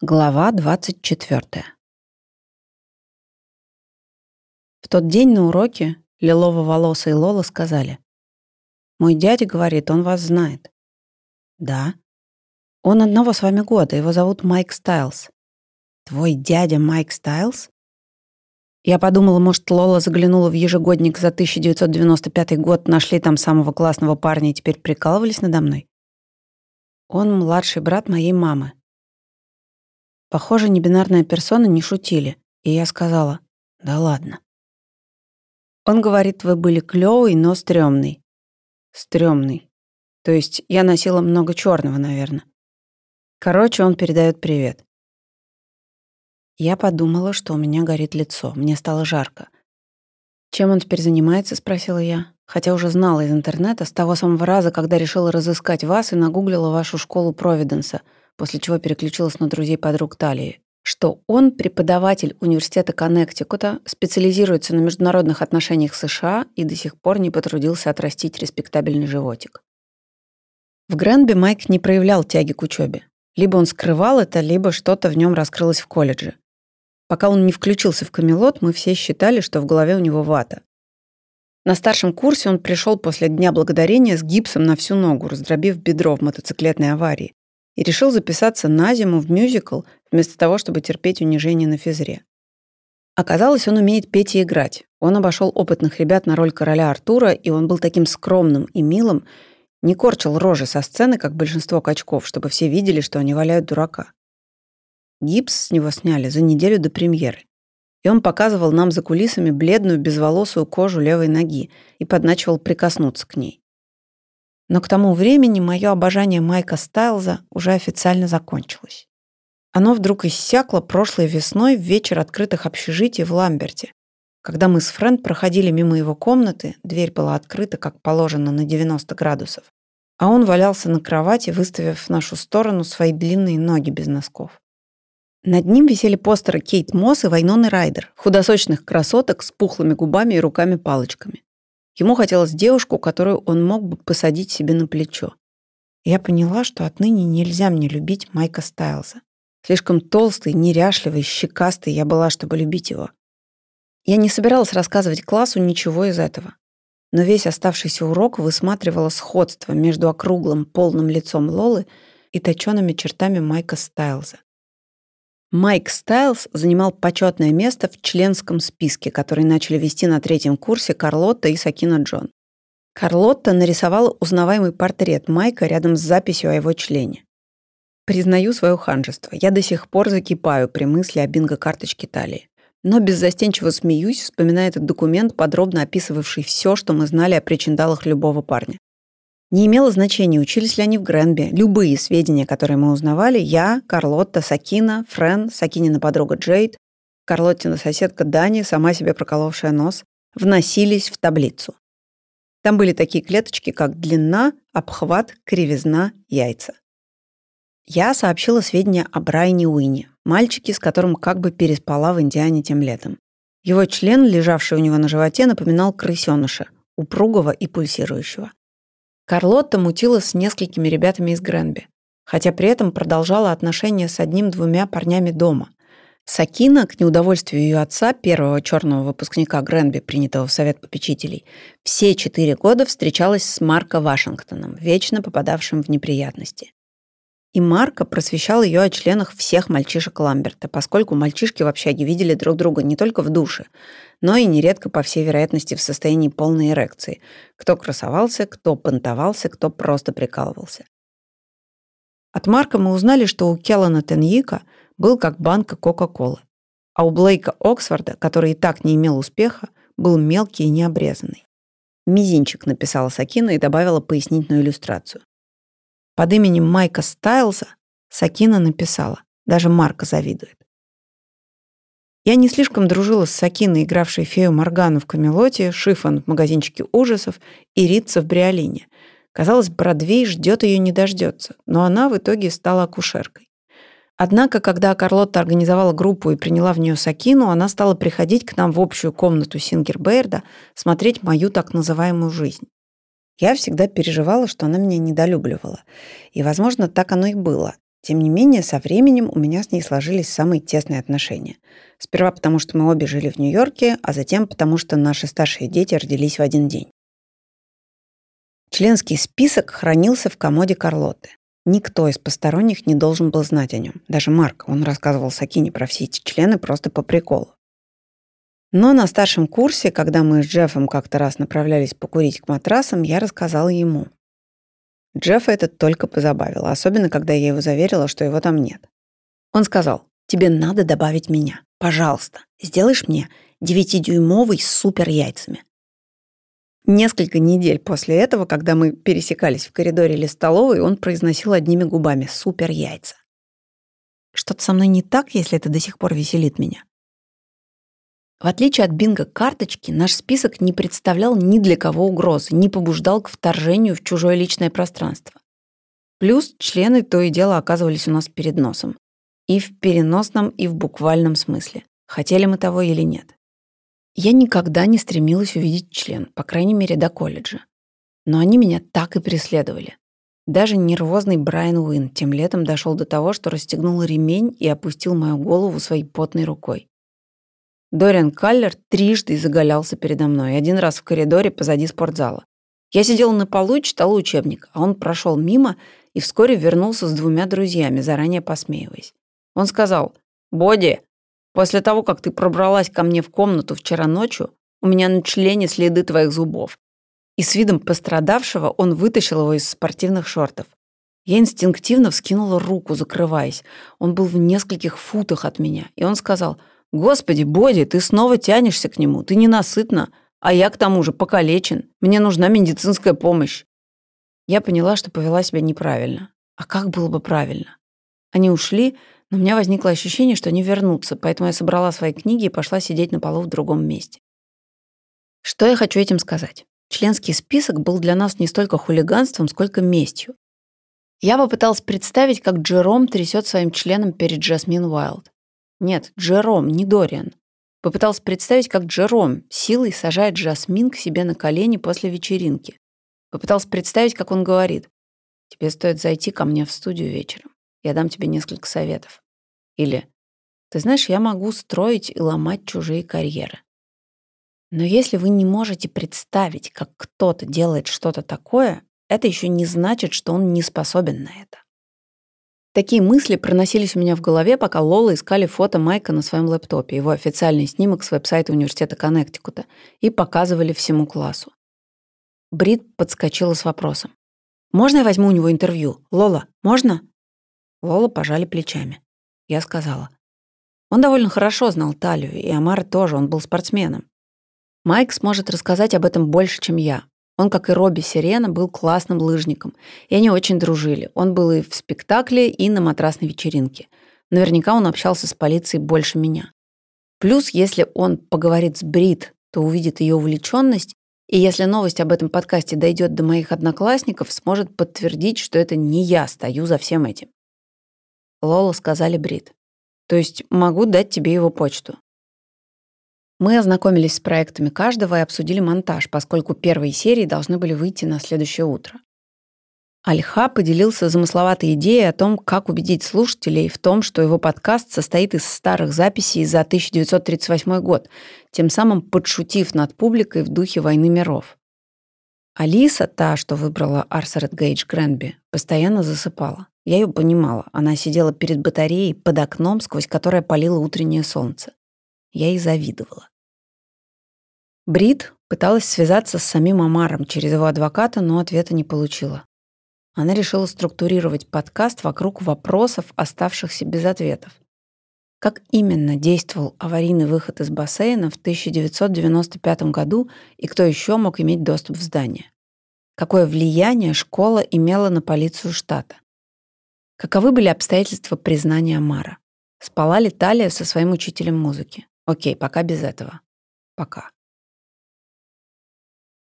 Глава 24. В тот день на уроке Лилова-волоса и Лола сказали. «Мой дядя говорит, он вас знает». «Да». «Он одного с вами года, его зовут Майк Стайлз». «Твой дядя Майк Стайлз?» Я подумала, может, Лола заглянула в ежегодник за 1995 год, нашли там самого классного парня и теперь прикалывались надо мной. Он младший брат моей мамы. Похоже, небинарная персона не шутили, и я сказала, да ладно. Он говорит, вы были клёвый, но стрёмный. Стрёмный. То есть я носила много черного, наверное. Короче, он передает привет. Я подумала, что у меня горит лицо. Мне стало жарко. «Чем он теперь занимается?» — спросила я. Хотя уже знала из интернета с того самого раза, когда решила разыскать вас и нагуглила вашу школу Провиденса — после чего переключилась на друзей подруг Талии, что он преподаватель университета Коннектикута, специализируется на международных отношениях США и до сих пор не потрудился отрастить респектабельный животик. В Гренби Майк не проявлял тяги к учебе. Либо он скрывал это, либо что-то в нем раскрылось в колледже. Пока он не включился в камелот, мы все считали, что в голове у него вата. На старшем курсе он пришел после Дня Благодарения с гипсом на всю ногу, раздробив бедро в мотоциклетной аварии, и решил записаться на зиму в мюзикл вместо того, чтобы терпеть унижение на физре. Оказалось, он умеет петь и играть. Он обошел опытных ребят на роль короля Артура, и он был таким скромным и милым, не корчил рожи со сцены, как большинство качков, чтобы все видели, что они валяют дурака. Гипс с него сняли за неделю до премьеры. И он показывал нам за кулисами бледную безволосую кожу левой ноги и подначивал прикоснуться к ней. Но к тому времени мое обожание Майка Стайлза уже официально закончилось. Оно вдруг иссякло прошлой весной в вечер открытых общежитий в Ламберте. Когда мы с Фрэнд проходили мимо его комнаты, дверь была открыта, как положено, на 90 градусов, а он валялся на кровати, выставив в нашу сторону свои длинные ноги без носков. Над ним висели постеры Кейт Мосс и Вайноны Райдер, худосочных красоток с пухлыми губами и руками-палочками. Ему хотелось девушку, которую он мог бы посадить себе на плечо. Я поняла, что отныне нельзя мне любить Майка Стайлза. Слишком толстый, неряшливый, щекастый я была, чтобы любить его. Я не собиралась рассказывать классу ничего из этого. Но весь оставшийся урок высматривала сходство между округлым, полным лицом Лолы и точёными чертами Майка Стайлза. Майк Стайлз занимал почетное место в членском списке, который начали вести на третьем курсе Карлотта и Сакина Джон. Карлотта нарисовала узнаваемый портрет Майка рядом с записью о его члене. Признаю свое ханжество. Я до сих пор закипаю при мысли о бинго-карточке талии. Но беззастенчиво смеюсь, вспоминая этот документ, подробно описывавший все, что мы знали о причиндалах любого парня. Не имело значения, учились ли они в Гренби. Любые сведения, которые мы узнавали, я, Карлотта, Сакина, Френ, Сакинина подруга Джейд, Карлоттина соседка Дани, сама себе проколовшая нос, вносились в таблицу. Там были такие клеточки, как длина, обхват, кривизна, яйца. Я сообщила сведения о Брайне Уинни, мальчике, с которым как бы переспала в Индиане тем летом. Его член, лежавший у него на животе, напоминал крысеныша, упругого и пульсирующего. Карлотта мутила с несколькими ребятами из Гренби, хотя при этом продолжала отношения с одним-двумя парнями дома. Сакина, к неудовольствию ее отца, первого черного выпускника Гренби, принятого в Совет попечителей, все четыре года встречалась с Марко Вашингтоном, вечно попадавшим в неприятности. И Марко просвещал ее о членах всех мальчишек Ламберта, поскольку мальчишки в общаге видели друг друга не только в душе, но и нередко, по всей вероятности, в состоянии полной эрекции. Кто красовался, кто понтовался, кто просто прикалывался. От Марка мы узнали, что у Келлана Теньика был как банка Кока-Колы, а у Блейка Оксфорда, который и так не имел успеха, был мелкий и необрезанный. «Мизинчик», — написала Сакина и добавила пояснительную иллюстрацию. Под именем Майка Стайлза Сакина написала. Даже Марка завидует. Я не слишком дружила с Сакиной, игравшей фею Моргану в Камелоте, Шифон в магазинчике ужасов и Ритца в Бриолине. Казалось, Бродвей ждет ее не дождется, но она в итоге стала акушеркой. Однако, когда Карлотта организовала группу и приняла в нее Сакину, она стала приходить к нам в общую комнату Сингерберда смотреть мою так называемую жизнь. Я всегда переживала, что она меня недолюбливала. И, возможно, так оно и было. Тем не менее, со временем у меня с ней сложились самые тесные отношения. Сперва потому, что мы обе жили в Нью-Йорке, а затем потому, что наши старшие дети родились в один день. Членский список хранился в комоде Карлоты. Никто из посторонних не должен был знать о нем. Даже Марк, он рассказывал Сакине про все эти члены просто по приколу. Но на старшем курсе, когда мы с Джеффом как-то раз направлялись покурить к матрасам, я рассказала ему. Джеффа это только позабавило, особенно когда я его заверила, что его там нет. Он сказал, тебе надо добавить меня. Пожалуйста, сделаешь мне девятидюймовый с супер яйцами. Несколько недель после этого, когда мы пересекались в коридоре или столовой, он произносил одними губами «супер яйца». Что-то со мной не так, если это до сих пор веселит меня. В отличие от бинго-карточки, наш список не представлял ни для кого угрозы, не побуждал к вторжению в чужое личное пространство. Плюс члены то и дело оказывались у нас перед носом. И в переносном, и в буквальном смысле. Хотели мы того или нет. Я никогда не стремилась увидеть член, по крайней мере, до колледжа. Но они меня так и преследовали. Даже нервозный Брайан Уин тем летом дошел до того, что расстегнул ремень и опустил мою голову своей потной рукой. Дориан Каллер трижды заголялся передо мной, один раз в коридоре позади спортзала. Я сидела на полу и читала учебник, а он прошел мимо и вскоре вернулся с двумя друзьями, заранее посмеиваясь. Он сказал, «Боди, После того, как ты пробралась ко мне в комнату вчера ночью, у меня на члене следы твоих зубов. И с видом пострадавшего он вытащил его из спортивных шортов. Я инстинктивно вскинула руку, закрываясь. Он был в нескольких футах от меня, и он сказал, «Господи, Боди, ты снова тянешься к нему, ты ненасытна, а я к тому же покалечен, мне нужна медицинская помощь». Я поняла, что повела себя неправильно. А как было бы правильно? Они ушли, но у меня возникло ощущение, что они вернутся, поэтому я собрала свои книги и пошла сидеть на полу в другом месте. Что я хочу этим сказать? Членский список был для нас не столько хулиганством, сколько местью. Я попыталась представить, как Джером трясет своим членом перед Джасмин Уайлд. Нет, Джером, не Дориан. Попыталась представить, как Джером силой сажает Джасмин к себе на колени после вечеринки. Попыталась представить, как он говорит, «Тебе стоит зайти ко мне в студию вечером. Я дам тебе несколько советов. Или «Ты знаешь, я могу строить и ломать чужие карьеры». Но если вы не можете представить, как кто-то делает что-то такое, это еще не значит, что он не способен на это. Такие мысли проносились у меня в голове, пока Лола искали фото Майка на своем лэптопе, его официальный снимок с веб-сайта Университета Коннектикута, и показывали всему классу. Брит подскочила с вопросом. «Можно я возьму у него интервью? Лола, можно?» Лола пожали плечами. Я сказала. Он довольно хорошо знал Талию, и Амара тоже, он был спортсменом. Майк сможет рассказать об этом больше, чем я. Он, как и Робби Сирена, был классным лыжником, и они очень дружили. Он был и в спектакле, и на матрасной вечеринке. Наверняка он общался с полицией больше меня. Плюс, если он поговорит с Брит, то увидит ее увлеченность, и если новость об этом подкасте дойдет до моих одноклассников, сможет подтвердить, что это не я стою за всем этим. Лола сказали Брит. То есть могу дать тебе его почту. Мы ознакомились с проектами каждого и обсудили монтаж, поскольку первые серии должны были выйти на следующее утро. Альха поделился замысловатой идеей о том, как убедить слушателей в том, что его подкаст состоит из старых записей за 1938 год, тем самым подшутив над публикой в духе «Войны миров». Алиса, та, что выбрала Арсерет Гейдж Гренби, постоянно засыпала. Я ее понимала. Она сидела перед батареей под окном, сквозь которое палило утреннее солнце. Я ей завидовала. Брит пыталась связаться с самим Амаром через его адвоката, но ответа не получила. Она решила структурировать подкаст вокруг вопросов, оставшихся без ответов. Как именно действовал аварийный выход из бассейна в 1995 году и кто еще мог иметь доступ в здание? Какое влияние школа имела на полицию штата? Каковы были обстоятельства признания Мара? Спала ли Талия со своим учителем музыки? Окей, пока без этого. Пока.